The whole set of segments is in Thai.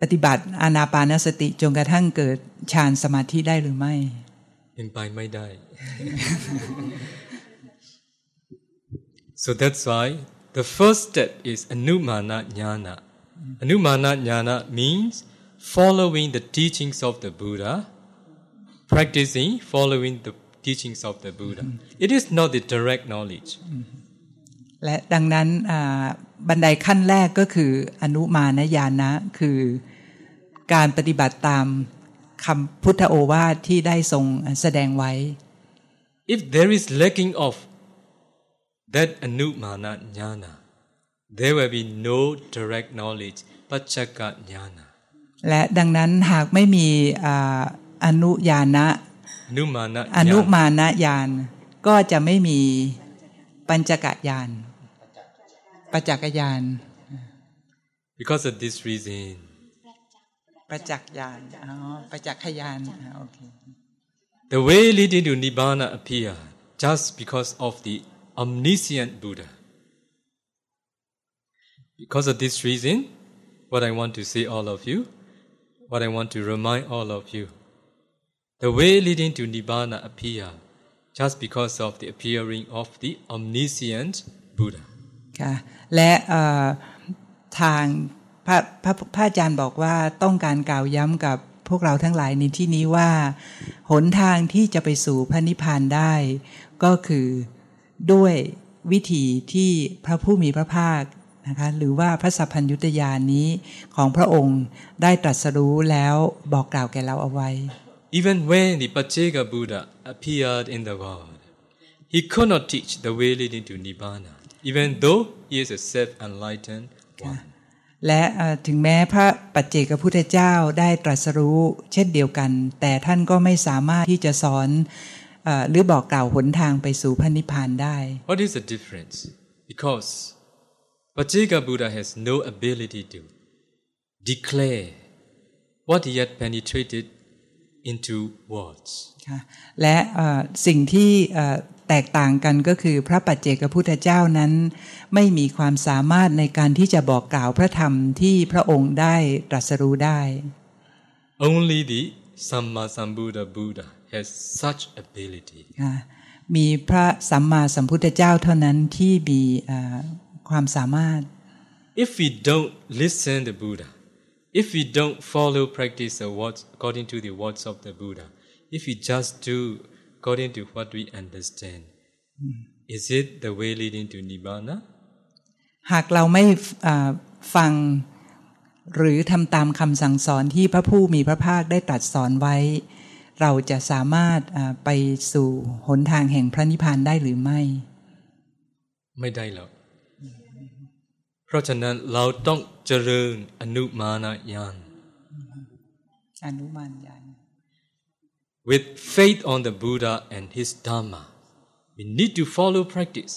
ปฏิบัติอานาปานสติจนกระทั่งเกิดฌานสมาธิได้หรือไม่ เป็นไปไม่ได้ so that's why the first step is anumana jnana anumana jnana means following the teachings of the Buddha practicing following the teachings of the Buddha it is not the direct knowledge และดังนั้นบันไดขั้นแรกก็คืออนุมานญาณนะ คือการปฏิบัติตามคำพุทธโอวาทที่ได้ทรงแสดงไว้ if there is lacking of that anumana jnana there will be no direct knowledge pachaka jnana และดังนั้นหากไม่มีอนุญาณะอนุมานะอนุมานะญาณก็จะไม่มี ปัญจกญาณปัจจักญาณ because of this reason ประจักษ์ญาณอ๋อประจักษ์ญาณโอเค the way leading to nibbana appear just because of the omniscient Buddha because of this reason what I want to say all of you what I want to remind all of you the way leading to nibbana appear just because of the appearing of the omniscient Buddha ค่ะและทางพระพระพระอาจารย์บอกว่าต้องการกล่าวย้ำกับพวกเราทั้งหลายในที่นี้ว่า หนทางที่จะไปสู่พระนิพพานได้ ก็คือด้วยวิธีที่พระผู้มีพระภาคนะคะหรือว่าพระสัพพัญญุตยานนี้ของพระองค์ได้ตรัสรู้แล้วบอกกล่าวแก่เราเอาไว้ Even when the Pacheka Buddha appeared in the world he could not teach the way leading to Nibbana even though he is a self-enlightened one และถึงแม้พระปัจเจกพุทธเจ้าได้ตรัสรู้เช่นเดียวกัน แต่ท่านก็ไม่สามารถที่จะสอนหรือบอกกล่าวหนทางไปสู่พระนิพพานได้ What is the difference because Pacheka Buddha has no ability to declare what he had penetrated into words และสิ่งที่แตกต่างกันก็คือพระปัจเจกพุทธเจ้านั้น ไม่มีความสามารถในการที่จะบอกกล่าวพระธรรมที่พระองค์ได้ตรัสรู้ได้ Only the Samma Sambuddha Buddha has such ability มีพระสัมมาสัมพุทธเจ้าเท่านั้นที่มีความสามารถ If we don't listen to Buddha if we don't follow practice the words according to the words of the Buddha if we just do according to what we understand is it the way leading to nibbana หากเราไม่ฟังหรือทำตามคำสั่งสอนที่พระผู้มีพระภาคได้ตรัสสอนไว้ เราจะสามารถไปสู่หนทางแห่งพระนิพพานได้หรือไม่ ไม่ได้หรอก เพราะฉะนั้นเราต้องเจริญอนุมานาญาณอนุมานญาณ with faith on the Buddha and his Dharma. We need to follow practice.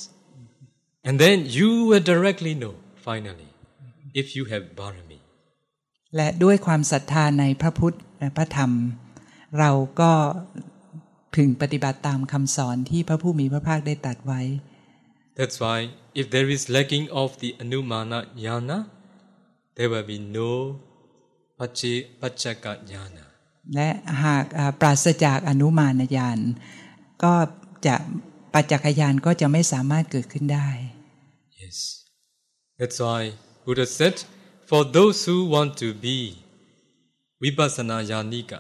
And then you will directly know, finally, if you have barami. และด้วยความศรัทธาในพระพุทธและพระธรรม เราก็พึงปฏิบัติตามคำสอนที่พระผู้มีพระภาคได้ตรัสไว้ That's why if there is lacking of the anumana jnana, there will be no pachaka jnana. และหากปราศจากอนุมานญาณก็จะปัจจักยานก็จะไม่สามารถเกิดขึ้นได้ Yes that's why Buddha said for those who want to be vipassana yanika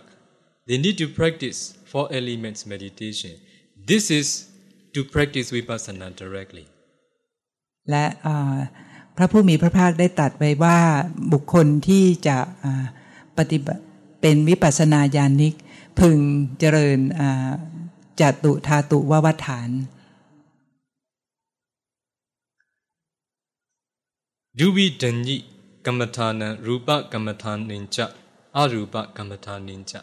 they need to practice four elements meditation this is to practice vipassana directly และพระผู้มีพระภาคได้ตัดไว้ว่าบุคคลที่จะปฏิบัติเป็นวิปัสนาญาณิก พึงเจริญจตุธาตุววัฏฐาน ดูวิดัญญิกรรมฐานังรูปกรรมฐานินจะอารูปกรรมฐานินจะ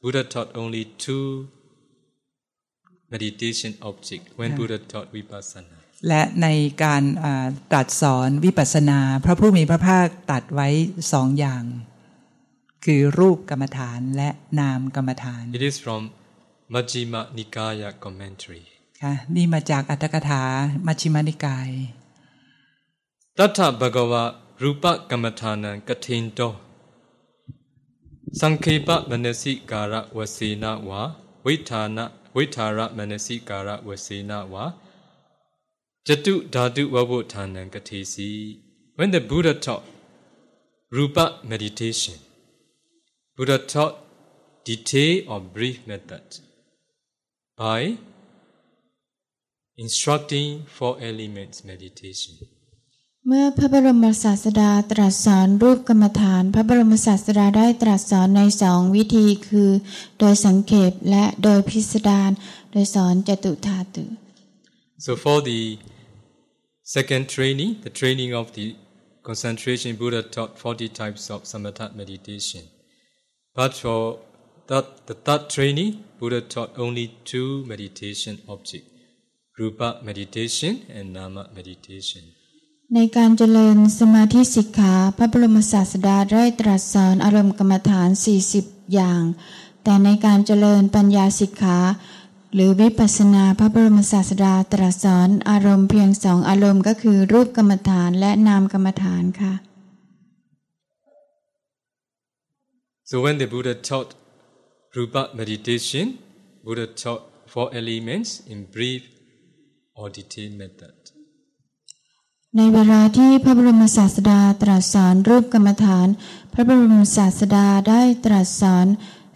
Buddha taught only two meditation object when Buddha taught vipassana และในการตรัสสอนวิปัสสนาพระผู้มีพระภาคตัดไว้สองอย่าง คือรูปกรรมฐานและนามกรรมฐาน It is from Majjhima Nikaya commentary ค่ะนี่มาจากอัตถกถามัชฌิมานิกายตัทธบกวารูปกรรมฐานังกถินโต Sankhepa manasi kara vasena va Vaithana Vaithara manasi kara vasena va Jatu dhatu vavothanan kathesi When the Buddha taught Rupa meditation, Buddha taught detail or brief method by instructing four elements meditation. เมื่อพระบรมศาสดาตรัสสอนรูปกรรมฐาน พระบรมศาสดาได้ตรัสสอนในสองวิธีคือ โดยสังเขปและโดยพิสดารโดยสอนจตุธาตุ So for the second training, the training of the concentration, Buddha taught 40 types of samatha meditation. But for that, the third training, Buddha taught only two meditation object rupa meditation and nama meditation. ในการเจริญสมาธิสิกขาพระบรมศาสดาได้ตรัสสอนอารมณ์กรรมฐาน 40 อย่าง แต่ในการเจริญปัญญาสิกขาหรือวิปัสสนาพระบรมศาสดาตรัสสอนอารมณ์เพียงสองอารมณ์ก็คือรูปกรรมฐานและนามกรรมฐานค่ะ So when the Buddha taught rupa meditation, Buddha taught four elements in brief or detailed method. ในเวลาที่พระบรมศาสดาตรัสสอนรูปกรรมฐาน พระบรมศาสดาได้ตรัสสอน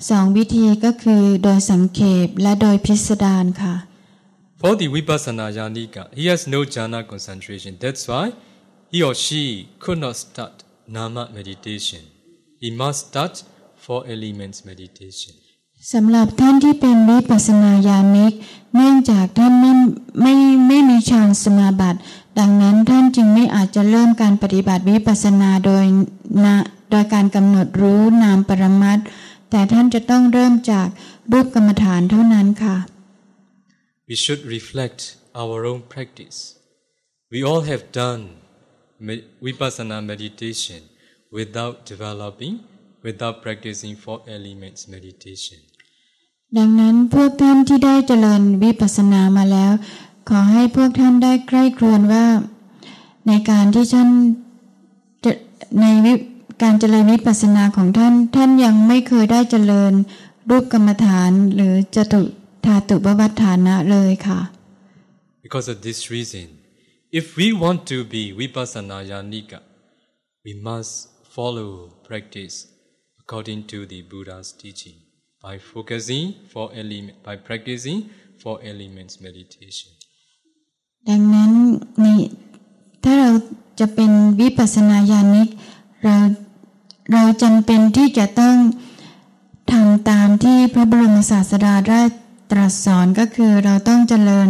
สองวิธีก็คือโดยสังเขปและโดยพิสดารค่ะ For the vipassana yanika, he has no jhana concentration. That's why he or she could not start nama meditation. He must start four elements meditation. สำหรับท่านที่เป็นวิปัสนาญาณิก เนื่องจากท่านไม่ไม่ไม่มีฌานสมาบัติ ดังนั้นท่านจึงไม่อาจจะเริ่มการปฏิบัติวิปัสนาโดยนะโดยการกำหนดรู้นามปรมัตถ์แต่ท่านจะต้องเริ่มจากรูปกรรมฐานเท่านั้นค่ะ We should reflect our own practice. We all have done vipassana meditation without developing, without practicing four elements meditation. ดังนั้นพวกท่านที่ได้เจริญวิปัสสนามาแล้ว ขอให้พวกท่านได้ใคร่ครวญว่า ในการที่ท่านในวิการเจริญวิปัสสนาของท่าน ท่านยังไม่เคยได้เจริญรูปกรรมฐานหรือจตุธาตุบวัฏฐานะเลยค่ะ Because of this reason, if we want to be vipassana yanika, we must follow practice according to the Buddha's teaching by focusing four element, by practicing four elements meditation. ดังนั้นในถ้าเราจะเป็นวิปัสสนาญาณิกเราเราจำเป็นที่จะต้องทำตามที่พระบรมศาสดาได้ตรัสสอนก็คือเราต้องเจริญ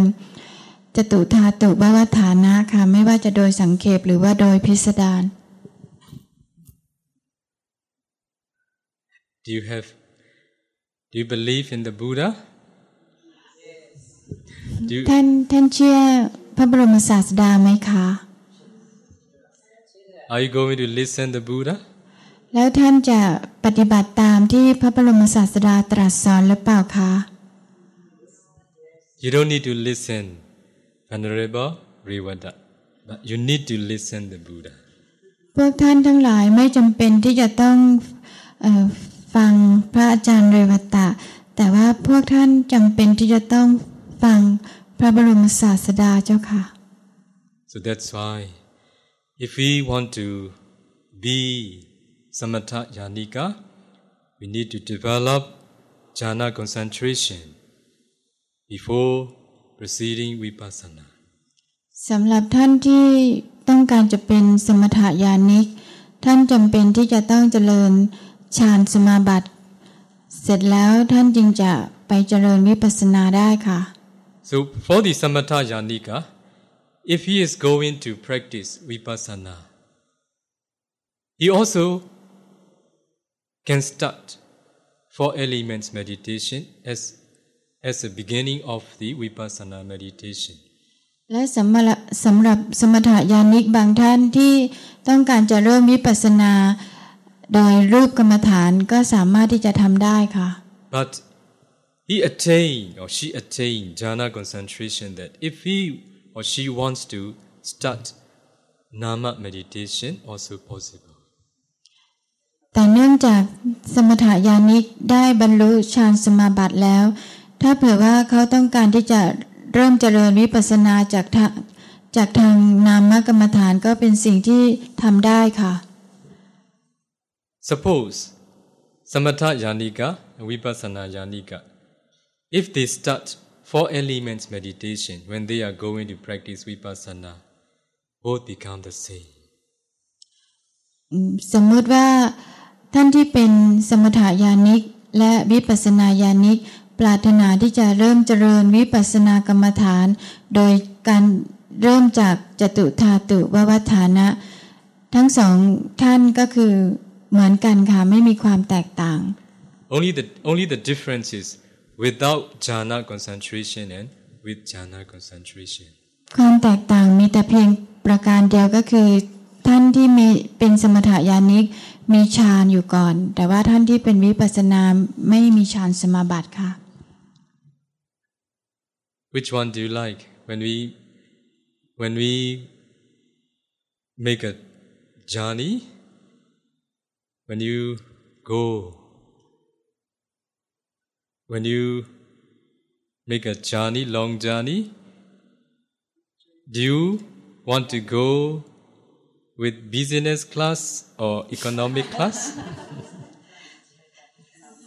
จตุธาตุบวฐานะค่ะไม่ว่าจะโดยสังเขปหรือว่าโดยพิสดาร Do you have do you believe in the Buddha? Do you, ท่านท่านเชื่อพระบรมศาสดาไหมคะ are you going to listen the Buddha? แล้วท่านจะปฏิบัติตามที่พระบรมศาสดาตรัสสอนหรือเปล่าคะ You don't need to listen Venerable Revada, but you need to listen the Buddha. พวกท่านทั้งหลายไม่จำเป็นที่จะต้องเออ ฟังพระอาจารย์เรวตะ แต่ว่าพวกท่านจำเป็นที่จะต้องฟังพระบรมศาสดาเจ้าค่ะ So that's why if we want to be samatha yanika, we need to develop jhana concentration before proceeding vipassana. สำหรับท่านที่ต้องการจะเป็นสมถยานิก ท่านจำเป็นที่จะต้องเจริญ ฌานสมาบัติ เสร็จแล้วท่านจึงจะไปเจริญวิปัสสนาได้ค่ะ So for the samatha yanika, if he is going to practice vipassana, he also can start four elements meditation as as the beginning of the vipassana meditation. และสำหรับสำหรับสมถยานิกบางท่านที่ต้องการจะเริ่มวิปัสสนา โดยรูปกรรมฐานก็สามารถที่จะทำได้ค่ะ But he attained or she attained jhana concentration that if he or she wants to start nama meditation also possible. แต่เนื่องจากสมถายานิกได้บรรลุฌานสมาบัติแล้ว ถ้าเผื่อว่าเขาต้องการที่จะเริ่มเจริญวิปัสสนาจากทางจากทางนามกรรมฐานก็เป็นสิ่งที่ทำได้ค่ะ Suppose Samatha Yanika and Vipassana Yanika, if they start four elements meditation when they are going to practice Vipassana, both become the same. สมมติว่าท่านที่เป็นสมถายานิกและวิปัสสนาญาณิก ปรารถนาที่จะเริ่มเจริญวิปัสสนากรรมฐาน โดยการเริ่มจากจตุธาตุววัฏฐานะ ทั้งสองท่านก็คือ เหมือนกันค่ะไม่มีความแตกต่าง Only the, only the difference is without jhana concentration and with jhana concentration. ความแตกต่างมีแต่เพียงประการเดียวก็คือ ท่านที่มีเป็นสมถายานิกมีฌานอยู่ก่อน แต่ว่าท่านที่เป็นวิปัสสนาไม่มีฌานสมาบัติค่ะ Which one do you like? When we when we make a journey, when you go, when you make a journey, long journey, do you want to go with business class or economic class?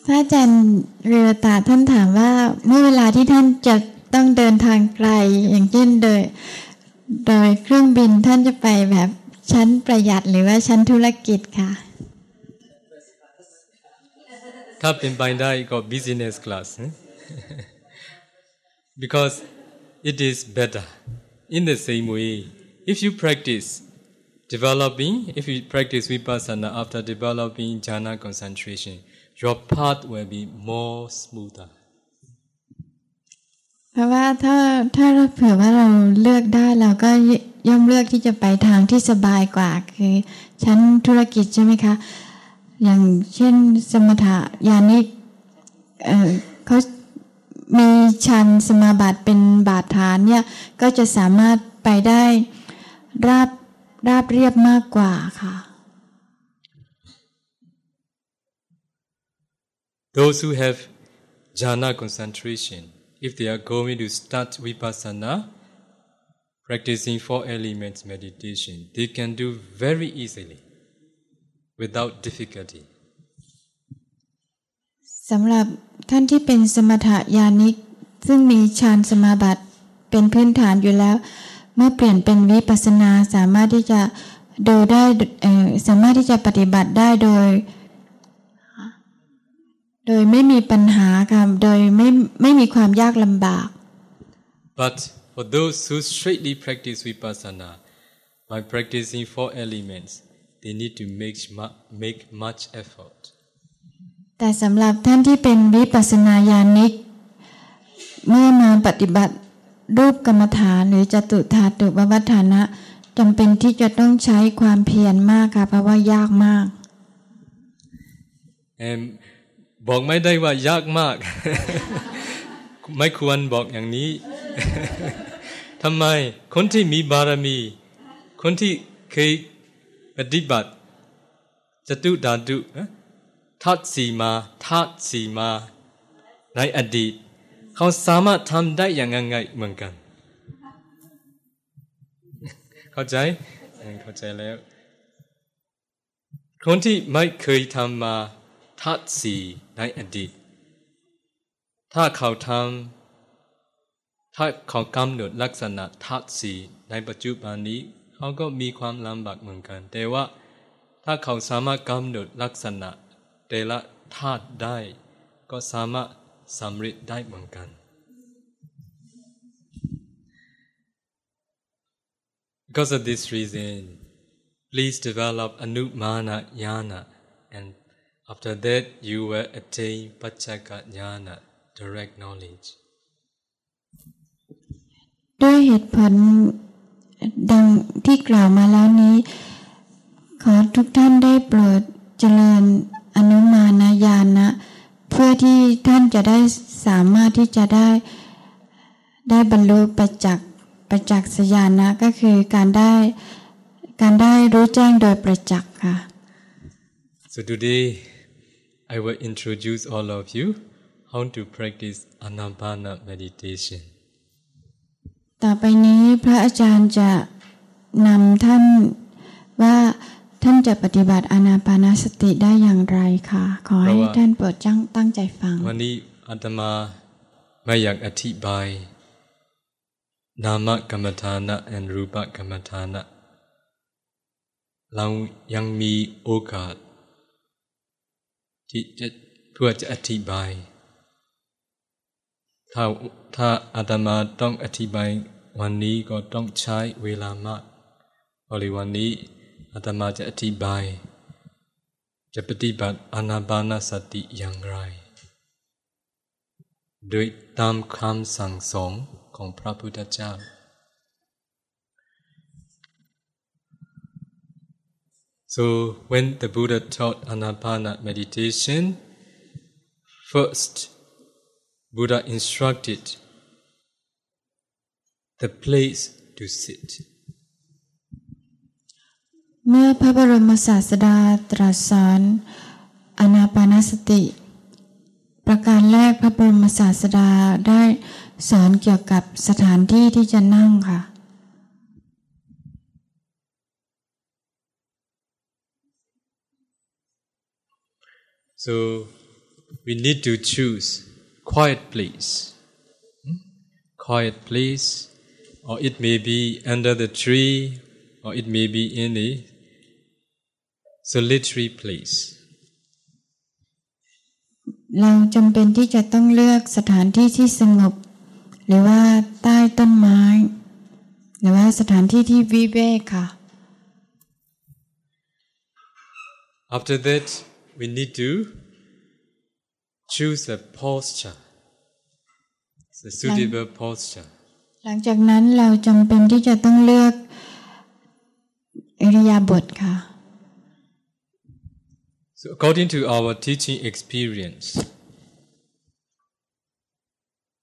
พระอาจารย์เรือตาท่านถามว่าเมื่อเวลาที่ท่านจะต้องเดินทางไกลอย่างเช่นโดย โดยเครื่องบินท่านจะไปแบบชั้นประหยัดหรือว่าชั้นธุรกิจค่ะ ถ้าเป็นไปได้ก็ business class because it is better in the same way if you practice developing if you practice vipassana after developing jhana concentration your path will be more smoother เพราะว่าถ้าถ้าเราเผื่อว่าเราเลือกได้เราก็ย่อมเลือกที่จะไปทางที่สบายกว่าคือชั้นธุรกิจใช่ไหมคะ อย่างเช่นสมถะยานิกเอ่อเขามีชันสมาบัติเป็นบาดฐานเนี่ยก็จะสามารถไปได้ราบราบเรียบมากกว่าค่ะ those who have jhana concentration if they are going to start vipassana practicing four elements meditation they can do very easily without difficulty สำหรับท่านที่เป็นสมถะญาณิก ซึ่งมีฌานสมาบัติเป็นพื้นฐานอยู่แล้ว เมื่อเปลี่ยนเป็นวิปัสสนาสามารถที่จะดูได้เอ่อสามารถที่จะปฏิบัติได้โดย โดยไม่มีปัญหาค่ะโดยไม่ไม่มีความยากลำบาก But for those who straightly practice vipassana, by practicing four elements, they need to make, mu- make much effort. แต่สำหรับท่านที่เป็นวิปัสสนาญาณิก เมื่อมาปฏิบัติรูปกรรมฐานหรือจตุธาตุววัฏฐานะจำเป็นที่จะต้องใช้ความเพียรมากค่ะเพราะว่ายากมาก And บอกไม่ได้ว่ายากมาก ไม่ควรบอกอย่างนี้ทำไมคนที่มีบารมี คนที่เคย ปฏิบัติจตุดาตุนะทัดสีมาทัดสีมา ในอดีต เขาสามารถทำได้อย่างง่ายเหมือนกัน เข้าใจเออเข้าใจแล้ว คนที่ไม่เคยทำมาทัดสีในอดีต ถ้าเขาทำถ้าเขากำหนดลักษณะทัดสีในปัจจุบันนี้ เขาก็มีความลำบากเหมือนกัน แต่ว่าถ้าเขาสามารถกำหนดลักษณะ แต่ละธาตุได้ ก็สามารถสำเร็จได้เหมือนกัน Because of this reason, please develop Anumana Jnana, and after that you will attain Pachaka Jnana, direct knowledge. ด้วยเหตุผล ดังที่กล่าวมาแล้วนี้ ขอทุกท่านได้โปรดเจริญอนุมานญาณนะ เพื่อที่ท่านจะได้สามารถที่จะได้ ได้บรรลุประจักษ์ประจักษ์สญาณนะก็คือการได้การได้รู้แจ้งโดยประจักษ์ค่ะ So today I will introduce all of you how to practice Anapana meditation. ต่อไปนี้พระอาจารย์จะนำท่านว่าท่านจะปฏิบัติอานาปานสติได้อย่างไรค่ะขอให้ท่านโปรดจ้งตั้งใจฟัง วันนี้อาตมาไม่อยากอธิบาย นามกรรมฐานะ and รูปกรรมฐานะ เรายังมีโอกาส ที่จะเพื่อจะอธิบาย ถ้าถ้าอาตมาต้องอธิบายวันนี้ก็ต้องใช้เวลามากเพราะวันนี้อาตมาจะอธิบาย จะปฏิบัติอนาปานสติอย่างไร โดยตามคำสั่งสอนของพระพุทธเจ้า So when the Buddha taught Anapana meditation, first Buddha instructed the place to sit. เมื่อพระบรมศาสดาตรัสสอนอานาปานสติ ประการแรกพระบรมศาสดาได้สอนเกี่ยวกับสถานที่ที่จะนั่งค่ะ So we need to choose quiet place. Hmm? Quiet place, or it may be under the tree, or it may be in a solitary place. เราจำเป็นที่จะต้องเลือกสถานที่ที่สงบ หรือว่าใต้ต้นไม้ หรือว่าสถานที่ที่วิเวกค่ะ After that, we need to choose a posture, the suitable posture. หลังจากนั้นเราจำเป็นที่จะต้องเลือกอิริยาบถค่ะ So, according to our teaching experience,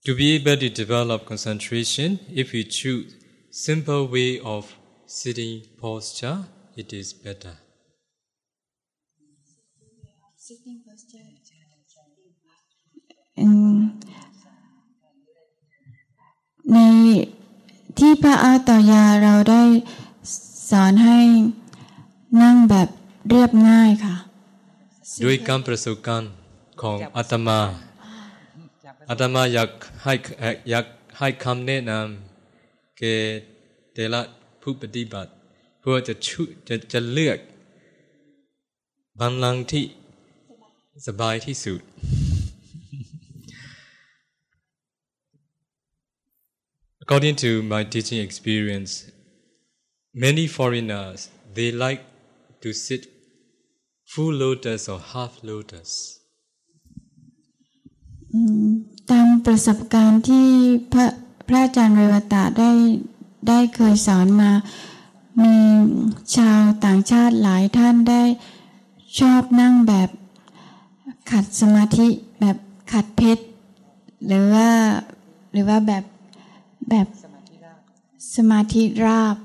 to be able to develop concentration, if we choose simple way of sitting posture, it is better. อืม ในที่พระอาตยาเราได้สอนให้นั่งแบบเรียบง่ายค่ะ ด้วยการประสบการณ์ของอาตมาอาตมาอยากให้อยากให้คำแนะนำแก่แต่ละผู้ปฏิบัติ เพื่อจะชุจะจะเลือกบัลลังที่สบายที่สุด According to my teaching experience, many foreigners they like to sit full lotus or half lotus. ตามประสบการณ์ที่พระพระอาจารย์เรวตะได้ได้เคยสอนมา มีชาวต่างชาติหลายท่านได้ชอบนั่งแบบขัดสมาธิแบบขัดเพชร หรือว่าหรือว่าแบบ แบบสมาธิราบ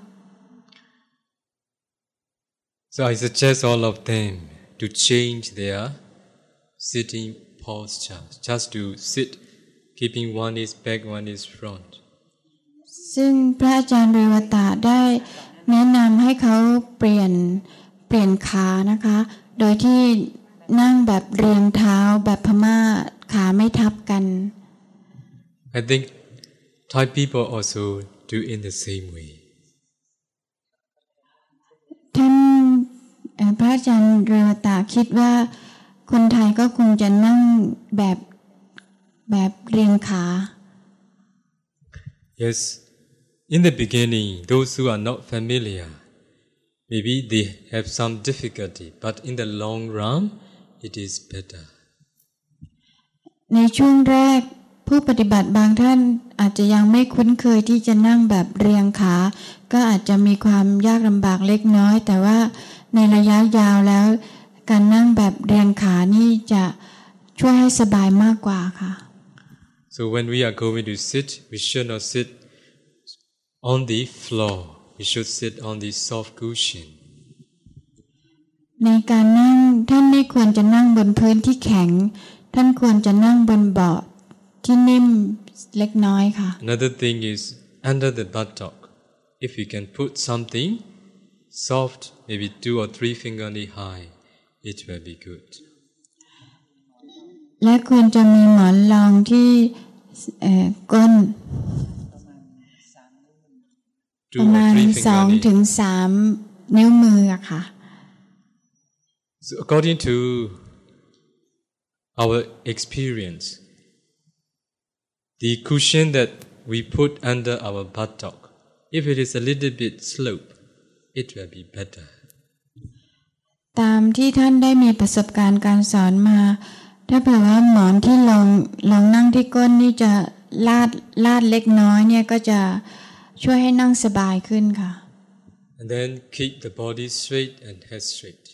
So I suggest all of them to change their sitting posture, just to sit, keeping one is back, one is front. ซึ่งพระอาจารย์เรวตะได้แนะนำให้เขาเปลี่ยนเปลี่ยนขานะคะ โดยที่นั่งแบบเรียงเท้าแบบพม่าขาไม่ทับกัน I think Thai people also do in the same way. ท่านเอ่อพระอาจารย์เรวตะคิดว่าคนไทยก็คงจะนั่งแบบแบบเรียงขา Yes, in the beginning, those who are not familiar, maybe they have some difficulty, but in the long run, it is better. ในช่วงแรก ผู้ปฏิบัติบางท่านอาจจะยังไม่คุ้นเคยที่จะนั่งแบบเรียงขา ก็อาจจะมีความยากลำบากเล็กน้อย แต่ว่าในระยะยาวแล้ว การนั่งแบบเรียงขานี่จะช่วยให้สบายมากกว่าค่ะ So when we are going to sit, we should not sit on the floor. We should sit on the soft cushion. ในการนั่งท่านไม่ควรจะนั่งบนพื้นที่แข็ง ท่านควรจะนั่งบนเบาะ ที่นิ่มเล็กน้อยค่ะ Another thing is under the buttock. If you can put something soft, maybe two or three fingerly high, it will be good. และควรจะมีหมอนรองที่เอ่อก้น Two ประมา or ณ three สองถึ fingerly. งสามนิ้วมืออะค่ะ So according to our experience, the cushion that we put under our buttock, if it is a little bit slope, it will be better. ตามที่ท่านได้มีประสบการณ์การสอนมา ถ้าเผื่อว่าหมอนที่ลงลงนั่งที่ก้นนี่จะลาดลาดเล็กน้อยเนี่ยก็จะช่วยให้นั่งสบายขึ้นค่ะ And then keep the body straight and head straight.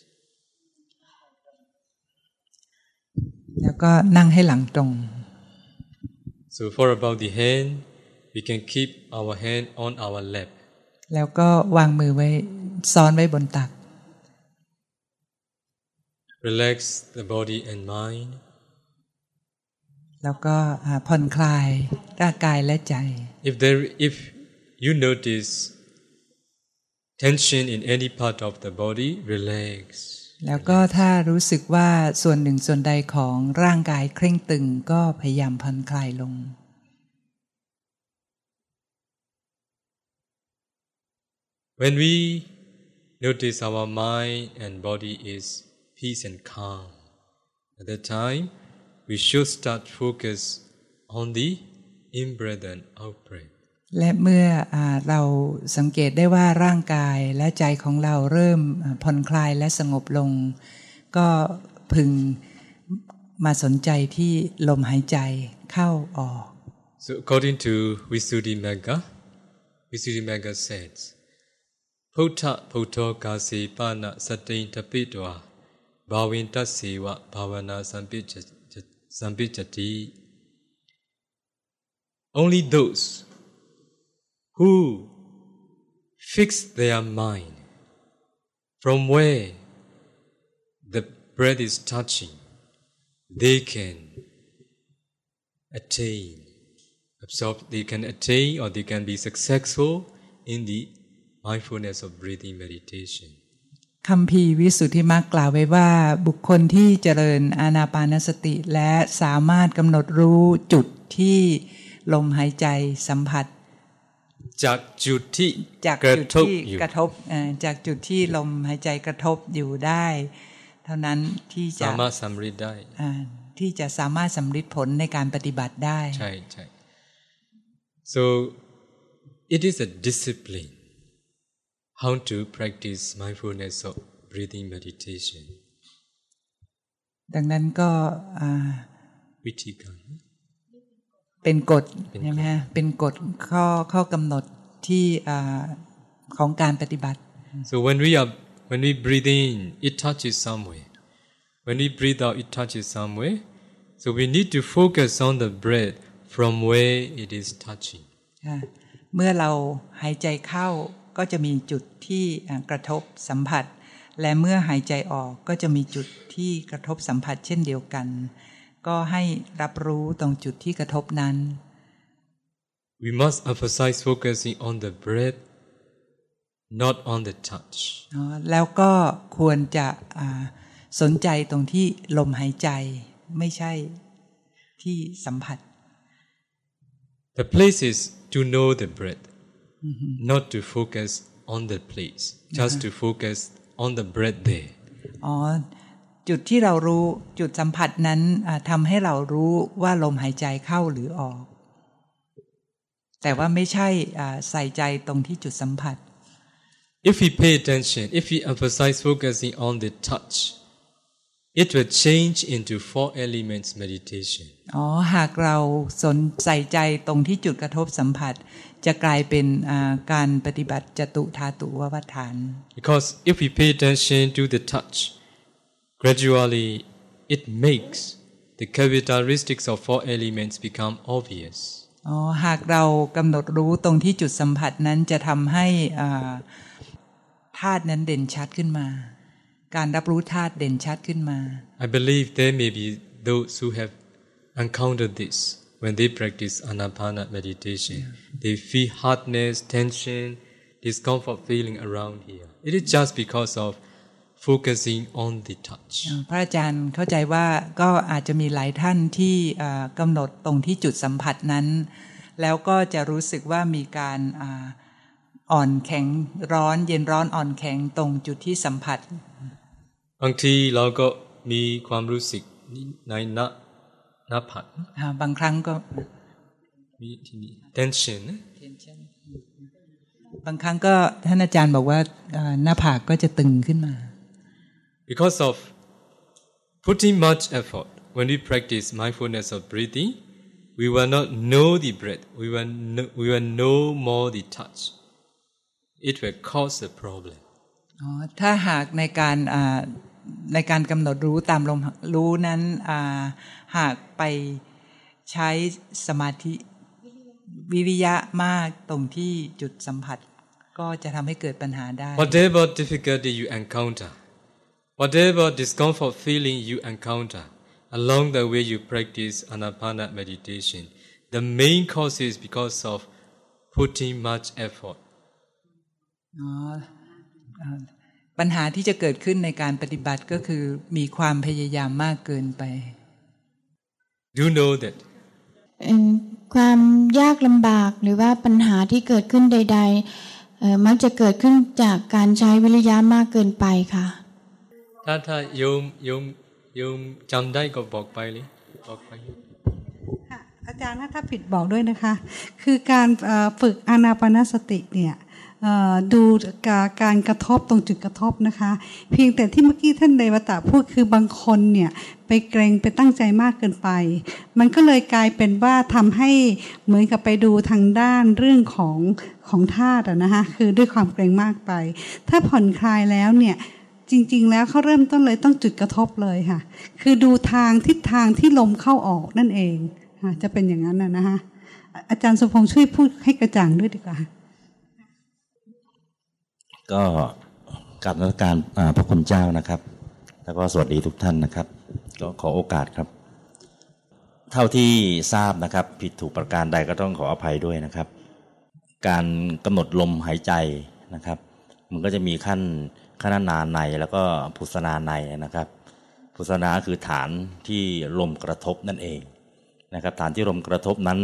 แล้วก็นั่งให้หลังตรง So for about the hand, we can keep our hand on our lap. แล้วก็วางมือไว้ซ้อนไว้บนตัก Relax the body and mind. แล้วก็อ่าผ่อนคลายร่างกายและใจ If there, if you notice tension in any part of the body, relax. แล้วก็ถ้ารู้สึกว่าส่วนหนึ่งส่วนใดของร่างกายเคร่งตึงก็พยายามผ่อนคลายลง When we notice our mind and body is peace and calm, at that time we should start focus on the in-breath and out-breath. และเมื่ออเราสังเกตได้ว่าร่างกายและใจของเราเริ่มผ่อนคลายและสงบลง ก็พึงมาสนใจที่ลมหายใจเข้าออก So according to Visuddhimagga, Visuddhimagga says, Phutta Phutto Kasi Pana Satin Tapitwa Bhavin Tassiva Bhavana Sampijati Only those who fix their mind from where the breath is touching, they can attain absorb they can attain or they can be successful in the mindfulness of breathing meditation คำพีวิสุทธิมรรคกล่าวไว้ว่า บุคคลที่เจริญอานาปานสติและสามารถกำหนดรู้จุดที่ลมหายใจสัมผัส จากจุดที่จากกระจุดทบที่อยู่กระทบเอ่อจากจุดที่ลมหายใจกระทบอยู่ได้ เท่านั้นที่จะสามารถสำเร็จได้อ่าที่จะสามารถสำลิดผลในการปฏิบัติได้ใช่ใช่ so it is a discipline how to practice mindfulness of breathing meditation ดังนั้นก็อ่าวิธีการ เป็นกฎเป็นกฎใช่ไหมฮะเป็นกฎข้อข้อกำหนดที่อ่าของการปฏิบัติ So when we are when we breathe in, it touches somewhere. When we breathe out, it touches somewhere. So we need to focus on the breath from where it is touching. ค่ะเมื่อเราหายใจเข้าก็จะมีจุดที่อ่ากระทบสัมผัส และเมื่อหายใจออกก็จะมีจุดที่กระทบสัมผัสเช่นเดียวกัน ก็ให้รับรู้ตรงจุดที่กระทบนั้น We must emphasize focusing on the breath, not on the touch. เนาะแล้วก็ควรจะอ่าสนใจตรงที่ลมหายใจไม่ใช่ที่สัมผัส The place is to know the breath, not to focus on the place, just to focus on the breath there. อ๋อ จุดที่เรารู้จุดสัมผัสนั้นอ่าทำให้เรารู้ว่าลมหายใจเข้าหรือออก แต่ว่าไม่ใช่อ่าใส่ใจตรงที่จุดสัมผัส If we pay attention, if we emphasize focusing on the touch, it will change into four elements meditation. อ๋อหากเราสนใส่ใจตรงที่จุดกระทบสัมผัส จะกลายเป็นอ่าการปฏิบัติจตุธาตุววัฏฐาน Because if we pay attention to the touch, gradually it makes the characteristics of four elements become obvious. อ๋อ หากเรากำหนดรู้ตรงที่จุดสัมผัสนั้นจะทำให้อ่าธาตุนั้นเด่นชัดขึ้นมา การรับรู้ธาตุเด่นชัดขึ้นมา I believe there may be those who have encountered this when they practice anapana meditation. They feel hardness, tension, discomfort feeling around here. It is just because of focusing on the touch. พระอาจารย์เข้าใจว่าก็อาจจะมีหลายท่านที่เอ่อกำหนดตรงที่จุดสัมผัสนั้น แล้วก็จะรู้สึกว่ามีการอ่าอ่อนแข็งร้อนเย็นร้อนอ่อนแข็งตรงจุดที่สัมผัส บางทีเราก็มีความรู้สึกในหน้าหน้าผากอ่าบางครั้งก็มีที่นี่ tension นะบางครั้งก็ท่านอาจารย์บอกว่าอ่าหน้าผากก็จะตึงขึ้นมา because of putting much effort when we practice mindfulness of breathing we will not know the breath we will know, we will know more the touch it will cause a problem อ๋อถ้าหากในการอ่าในการกำหนดรู้ตามลมรู้นั้นอ่าหากไปใช้สมาธิวิริยะมากตรงที่จุดสัมผัส ก็จะทำให้เกิดปัญหาได้ whatever difficulty you encounter whatever discomfort feeling you encounter along the way you practice anapana meditation the main cause is because of putting much effort อ๋ออ่าปัญหาที่จะเกิดขึ้นในการปฏิบัติก็คือมีความพยายามมากเกินไป do you know that เอ่อความยากลำบากหรือว่าปัญหาที่เกิดขึ้นใดๆเอ่อมักจะเกิดขึ้นจากการใช้วิริยะมากเกินไปค่ะ ถ้าถ้าโยมโยมโยมจำได้ก็บอกไปเลยบอกไปอาจารย์ถ้าผิดบอกด้วยนะคะ คือการฝึกอานาปานสติเนี่ยดูการกระทบตรงจุดกระทบนะคะ เพียงแต่ที่เมื่อกี้ท่านเดวตาพูดคือบางคนเนี่ยไปเกรงไปตั้งใจมากเกินไป มันก็เลยกลายเป็นว่าทำให้เหมือนกับไปดูทางด้านเรื่องของของธาตุนะคะคือด้วยความเกรงมากไป ถ้าผ่อนคลายแล้วเนี่ย จริง ๆ แล้วเขาเริ่มต้นเลยต้องจุดกระทบเลยค่ะ คือดูทางทิศทางที่ลมเข้าออกนั่นเองค่ะจะเป็นอย่างนั้นนะนะคะอาจารย์สมพงษ์ช่วยพูดให้กระจ่างด้วยดีกว่า ก็กราบนมัสการพระคุณเจ้านะครับ แล้วก็สวัสดีทุกท่านนะครับ ก็ขอโอกาสครับ เท่าที่ทราบนะครับ ผิดถูกประการใดก็ต้องขออภัยด้วยนะครับ การกำหนดลมหายใจนะครับ มันก็จะมีขั้น ขนานาในแล้วก็พุสนาในนะครับพุสนาคือฐานที่ลมกระทบนั่นเองนะครับ ฐานที่ลมกระทบนั้น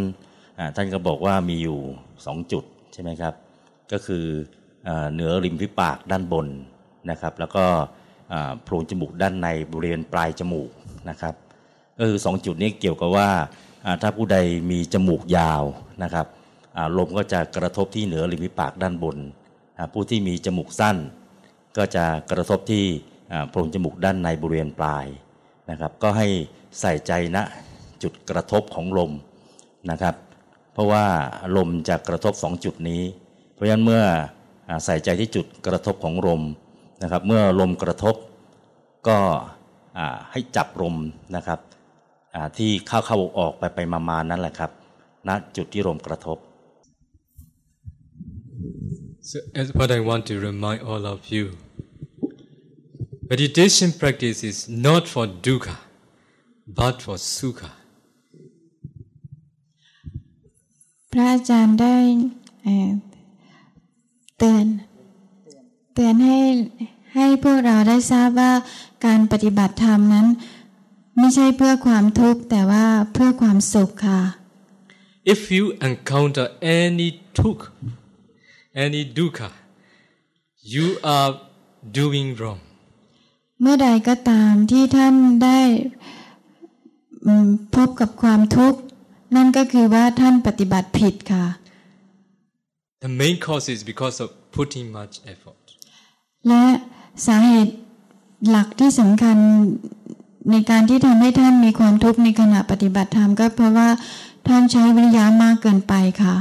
ท่านก็บอกว่ามีอยู่สองจุดใช่ไหมครับ ก็คืออเหนือริมฝีปากด้านบนนะครับ แล้วก็โพรงจมูกด้านในบริเวณปลายจมูกนะครับก็คือสองจุดนี้เกี่ยวกับว่าถ้าผู้ใดมีจมูกยาวนะครับลมก็จะกระทบที่เหนือริมฝีปากด้านบน ผู้ที่มีจมูกสั้น ก็จะกระทบที่โพรงจมูกด้านในบริเวณปลายนะครับก็ให้ใส่ใจณจุดกระทบของลมนะครับ เพราะว่าลมจะกระทบสองจุดนี้ เพราะฉะนั้นเมื่ออใส่ใจที่จุดกระทบของลมนะครับเมื่อลมกระทบก็ให้จับลมนะครับที่เข้าเข้าออกไปไปมามานั่นแหละครับณจุดที่ลมกระทบ So, as what I want to remind all of you, meditation practice is not for dukkha, but for sukha. พระอาจารย์ได้เอ่อเตือน เตือนให้ให้พวกเราได้ทราบว่าการปฏิบัติธรรมนั้น ไม่ใช่เพื่อความทุกข์แต่ว่าเพื่อความสุขค่ะ If you encounter any tuk, any dukkha, you are doing wrong. เมื่อใดก็ตามที่ท่านได้อืมพบกับความทุกข์ นั่นก็คือว่าท่านปฏิบัติผิดค่ะ The main cause is because of putting much effort. และสาเหตุหลักที่สำคัญในการที่ทำให้ท่านมีความทุกข์ในขณะปฏิบัติธรรมก็เพราะว่าท่านใช้วิริยะมากเกินไปค่ะ